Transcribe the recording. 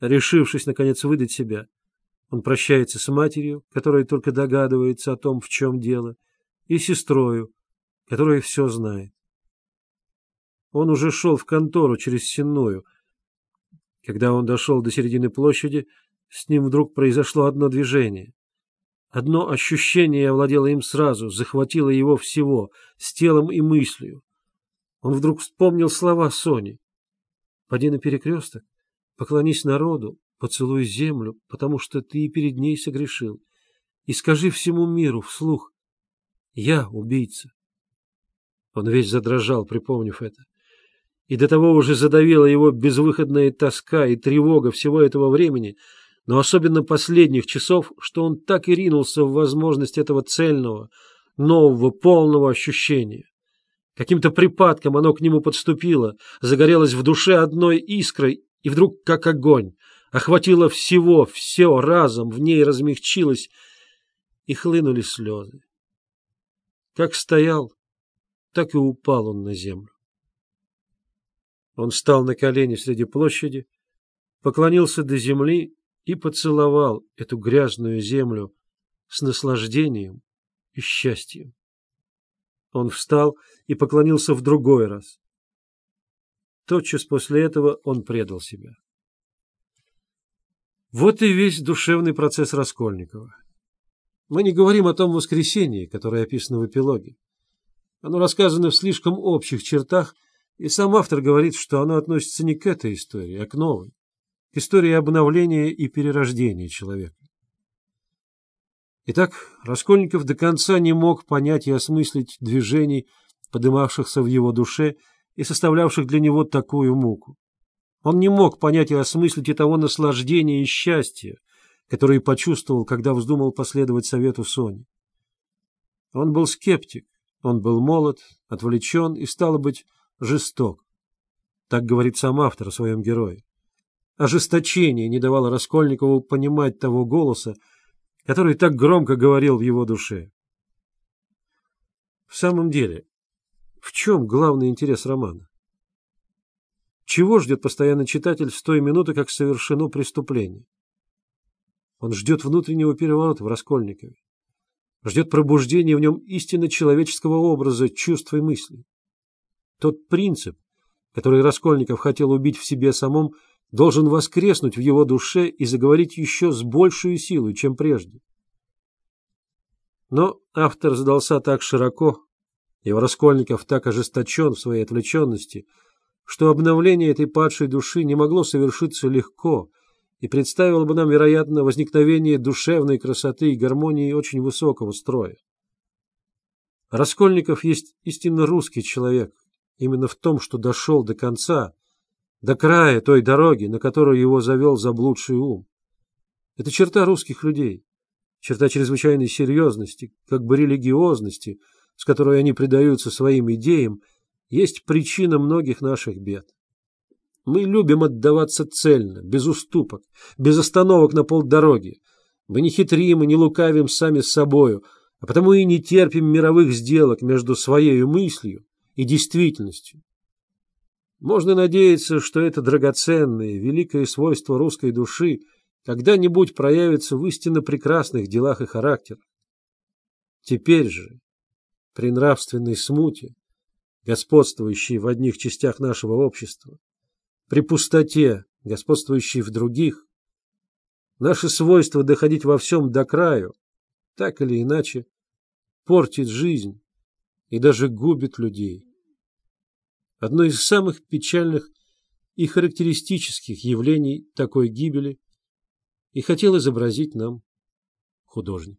Решившись, наконец, выдать себя, он прощается с матерью, которая только догадывается о том, в чем дело, и сестрою, которая все знает. Он уже шел в контору через Сенную. Когда он дошел до середины площади, с ним вдруг произошло одно движение. Одно ощущение овладело им сразу, захватило его всего, с телом и мыслью. Он вдруг вспомнил слова Сони. «Поди на перекресток, поклонись народу, поцелуй землю, потому что ты и перед ней согрешил, и скажи всему миру вслух, я убийца». Он весь задрожал, припомнив это. И до того уже задавила его безвыходная тоска и тревога всего этого времени — но особенно последних часов, что он так и ринулся в возможность этого цельного, нового, полного ощущения. Каким-то припадком оно к нему подступило, загорелось в душе одной искрой, и вдруг, как огонь, охватило всего, все разом, в ней размягчилось, и хлынули слезы. Как стоял, так и упал он на землю. Он встал на колени среди площади, поклонился до земли и поцеловал эту грязную землю с наслаждением и счастьем. Он встал и поклонился в другой раз. Тотчас после этого он предал себя. Вот и весь душевный процесс Раскольникова. Мы не говорим о том воскресении, которое описано в эпилоге. Оно рассказано в слишком общих чертах, и сам автор говорит, что оно относится не к этой истории, а к новой к истории обновления и перерождения человека. Итак, Раскольников до конца не мог понять и осмыслить движений, подымавшихся в его душе и составлявших для него такую муку. Он не мог понять и осмыслить и того наслаждения и счастья, которое почувствовал, когда вздумал последовать совету Сони. Он был скептик, он был молод, отвлечен и, стало быть, жесток. Так говорит сам автор о своем герое. Ожесточение не давало Раскольникову понимать того голоса, который так громко говорил в его душе. В самом деле, в чем главный интерес романа? Чего ждет постоянный читатель с той минуты, как совершено преступление? Он ждет внутреннего переворота в Раскольникове, ждет пробуждения в нем истинно человеческого образа, чувств и мыслей. Тот принцип, который Раскольников хотел убить в себе самом, должен воскреснуть в его душе и заговорить еще с большей силой, чем прежде. Но автор сдался так широко, и Раскольников так ожесточен в своей отвлеченности, что обновление этой падшей души не могло совершиться легко и представило бы нам, вероятно, возникновение душевной красоты и гармонии очень высокого строя. Раскольников есть истинно русский человек, именно в том, что дошел до конца, до края той дороги, на которую его завел заблудший ум. Это черта русских людей, черта чрезвычайной серьезности, как бы религиозности, с которой они предаются своим идеям, есть причина многих наших бед. Мы любим отдаваться цельно, без уступок, без остановок на полдороги. Мы не хитрим и не лукавим сами с собою, а потому и не терпим мировых сделок между своей мыслью и действительностью. Можно надеяться, что это драгоценное, великое свойство русской души когда-нибудь проявится в истинно прекрасных делах и характерах. Теперь же, при нравственной смуте, господствующей в одних частях нашего общества, при пустоте, господствующей в других, наше свойство доходить во всем до краю, так или иначе, портит жизнь и даже губит людей. Одно из самых печальных и характеристических явлений такой гибели и хотел изобразить нам художник.